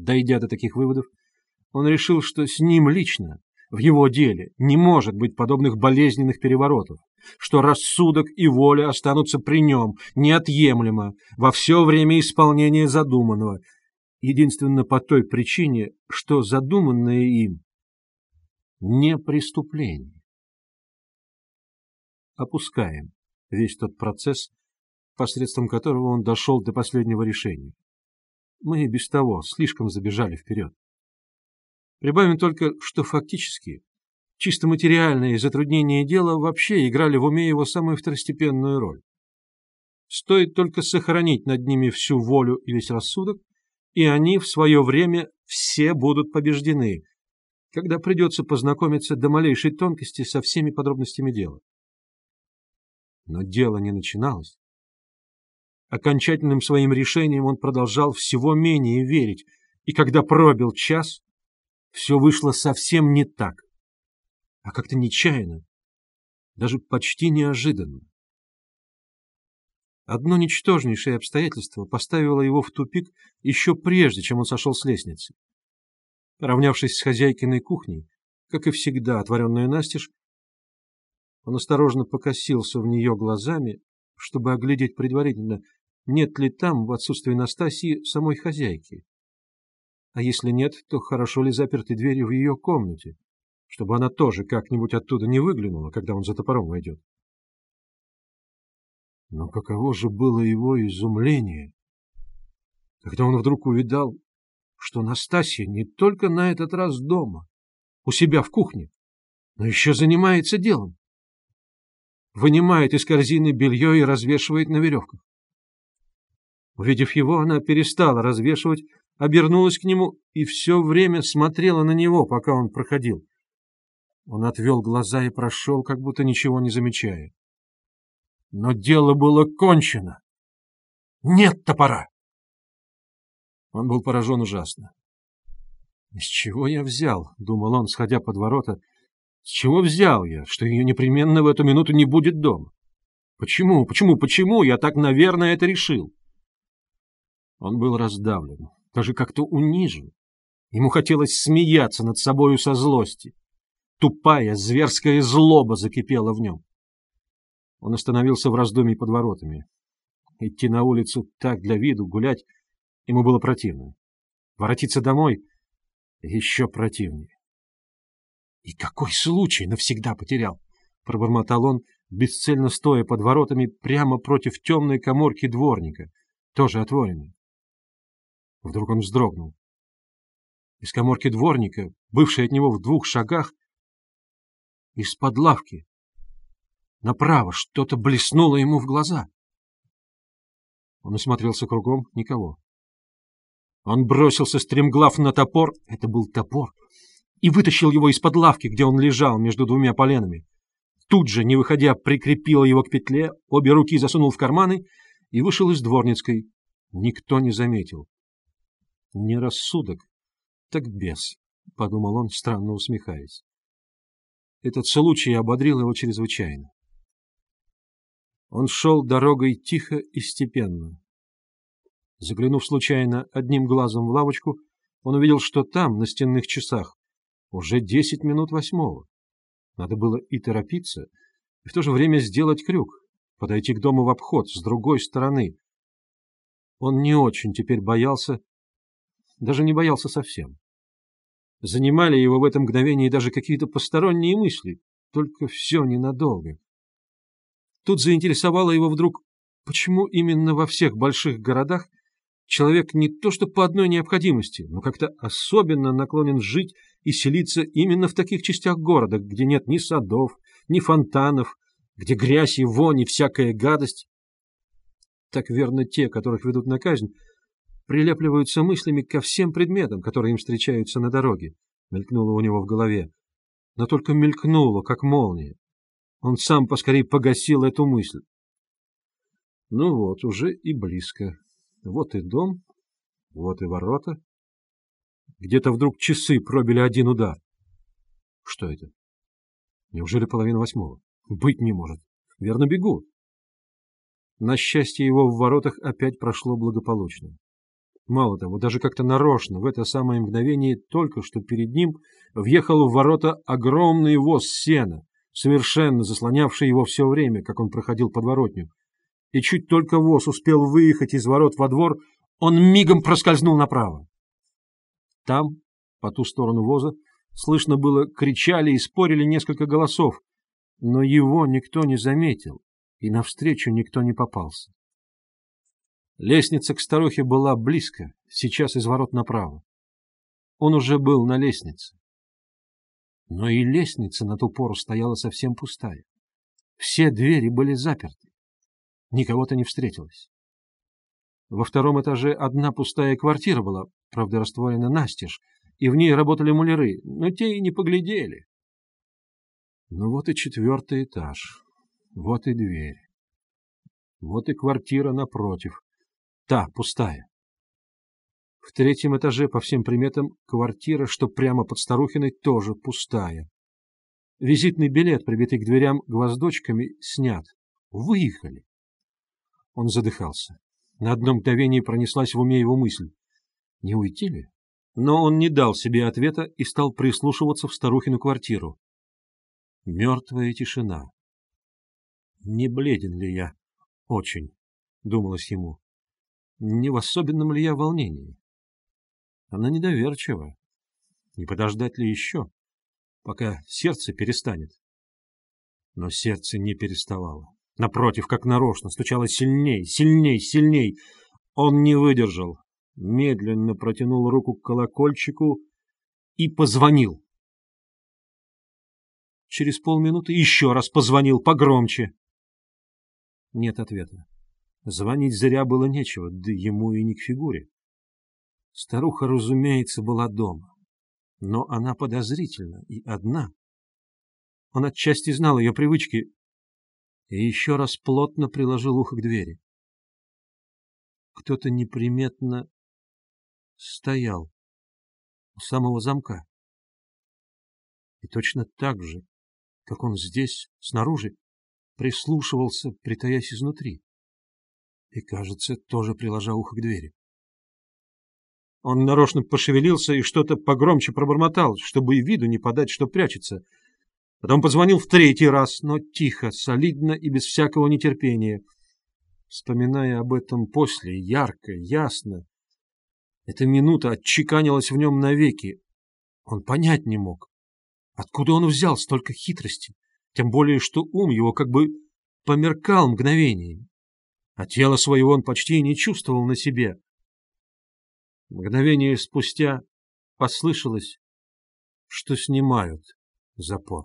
Дойдя до таких выводов, он решил, что с ним лично, в его деле, не может быть подобных болезненных переворотов, что рассудок и воля останутся при нем неотъемлемо во все время исполнения задуманного, единственно по той причине, что задуманное им не преступление. Опускаем весь тот процесс, посредством которого он дошел до последнего решения. Мы и без того слишком забежали вперед. Прибавим только, что фактически чисто материальные затруднения дела вообще играли в уме его самую второстепенную роль. Стоит только сохранить над ними всю волю и весь рассудок, и они в свое время все будут побеждены, когда придется познакомиться до малейшей тонкости со всеми подробностями дела. Но дело не начиналось. Окончательным своим решением он продолжал всего менее верить, и когда пробил час, все вышло совсем не так, а как-то нечаянно, даже почти неожиданно. Одно ничтожнейшее обстоятельство поставило его в тупик еще прежде, чем он сошел с лестницы. Равнявшись с хозяйкиной кухней, как и всегда отворенная настежь, он осторожно покосился в нее глазами, чтобы оглядеть предварительно, нет ли там, в отсутствие Настасии, самой хозяйки. А если нет, то хорошо ли заперты двери в ее комнате, чтобы она тоже как-нибудь оттуда не выглянула, когда он за топором войдет. Но каково же было его изумление, когда он вдруг увидал, что Настасья не только на этот раз дома, у себя в кухне, но еще занимается делом. Вынимает из корзины белье и развешивает на веревках. Увидев его, она перестала развешивать, обернулась к нему и все время смотрела на него, пока он проходил. Он отвел глаза и прошел, как будто ничего не замечая. Но дело было кончено. Нет топора! Он был поражен ужасно. «Из чего я взял?» — думал он, сходя под ворота. «С чего взял я, что ее непременно в эту минуту не будет дома? Почему, почему, почему я так, наверное, это решил?» Он был раздавлен, даже как-то унижен. Ему хотелось смеяться над собою со злости. Тупая, зверская злоба закипела в нем. Он остановился в раздумье под воротами. Идти на улицу так для виду, гулять, ему было противно. Воротиться домой еще противнее. «И какой случай навсегда потерял!» — пробормотал он, бесцельно стоя под воротами прямо против темной коморки дворника, тоже отворенной. Вдруг он вздрогнул. Из коморки дворника, бывшей от него в двух шагах, из-под лавки, направо что-то блеснуло ему в глаза. Он осмотрелся кругом, никого. Он бросился стремглав на топор, это был топор, и вытащил его из-под лавки, где он лежал между двумя поленами. Тут же, не выходя, прикрепил его к петле, обе руки засунул в карманы и вышел из дворницкой. Никто не заметил. Не рассудок, так бес, — подумал он, странно усмехаясь. Этот случай ободрил его чрезвычайно. Он шел дорогой тихо и степенно. Заглянув случайно одним глазом в лавочку, он увидел, что там, на стенных часах, уже десять минут восьмого. Надо было и торопиться, и в то же время сделать крюк, подойти к дому в обход с другой стороны. Он не очень теперь боялся, даже не боялся совсем. Занимали его в этом мгновении даже какие-то посторонние мысли, только все ненадолго. Тут заинтересовало его вдруг, почему именно во всех больших городах человек не то что по одной необходимости, но как-то особенно наклонен жить и селиться именно в таких частях города, где нет ни садов, ни фонтанов, где грязь и вонь и всякая гадость. Так верно те, которых ведут на казнь, прилепливаются мыслями ко всем предметам, которые им встречаются на дороге, мелькнуло у него в голове. Но только мелькнуло, как молния. Он сам поскорее погасил эту мысль. Ну вот, уже и близко. Вот и дом, вот и ворота. Где-то вдруг часы пробили один удар. Что это? Неужели половина восьмого? Быть не может. Верно бегут. На счастье его в воротах опять прошло благополучно. Мало того, даже как-то нарочно, в это самое мгновение, только что перед ним въехал в ворота огромный воз сена, совершенно заслонявший его все время, как он проходил подворотню. И чуть только воз успел выехать из ворот во двор, он мигом проскользнул направо. Там, по ту сторону воза, слышно было, кричали и спорили несколько голосов, но его никто не заметил, и навстречу никто не попался. Лестница к старухе была близко, сейчас из ворот направо. Он уже был на лестнице. Но и лестница на ту пору стояла совсем пустая. Все двери были заперты. Никого-то не встретилось. Во втором этаже одна пустая квартира была, правда, растворена настежь, и в ней работали муляры, но те и не поглядели. Ну вот и четвертый этаж, вот и дверь, вот и квартира напротив. Та, пустая. В третьем этаже, по всем приметам, квартира, что прямо под Старухиной, тоже пустая. Визитный билет, прибитый к дверям гвоздочками, снят. Выехали. Он задыхался. На одно мгновение пронеслась в уме его мысль. Не уйти ли? Но он не дал себе ответа и стал прислушиваться в старухину квартиру. Мертвая тишина. Не бледен ли я? Очень, думалось ему не в особенном ли я волнении. Она недоверчива. Не подождать ли еще, пока сердце перестанет? Но сердце не переставало. Напротив, как нарочно, стучало сильней, сильней, сильней. Он не выдержал, медленно протянул руку к колокольчику и позвонил. Через полминуты еще раз позвонил погромче. Нет ответа. Звонить зря было нечего, да ему и не к фигуре. Старуха, разумеется, была дома, но она подозрительна и одна. Он отчасти знал ее привычки и еще раз плотно приложил ухо к двери. Кто-то неприметно стоял у самого замка. И точно так же, как он здесь, снаружи, прислушивался, притаясь изнутри и, кажется, тоже приложа ухо к двери. Он нарочно пошевелился и что-то погромче пробормотал, чтобы и виду не подать, что прячется. Потом позвонил в третий раз, но тихо, солидно и без всякого нетерпения. Вспоминая об этом после, ярко, ясно, эта минута отчеканилась в нем навеки. Он понять не мог, откуда он взял столько хитрости, тем более, что ум его как бы померкал мгновениями а тело своего он почти не чувствовал на себе. Мгновение спустя послышалось, что снимают запор.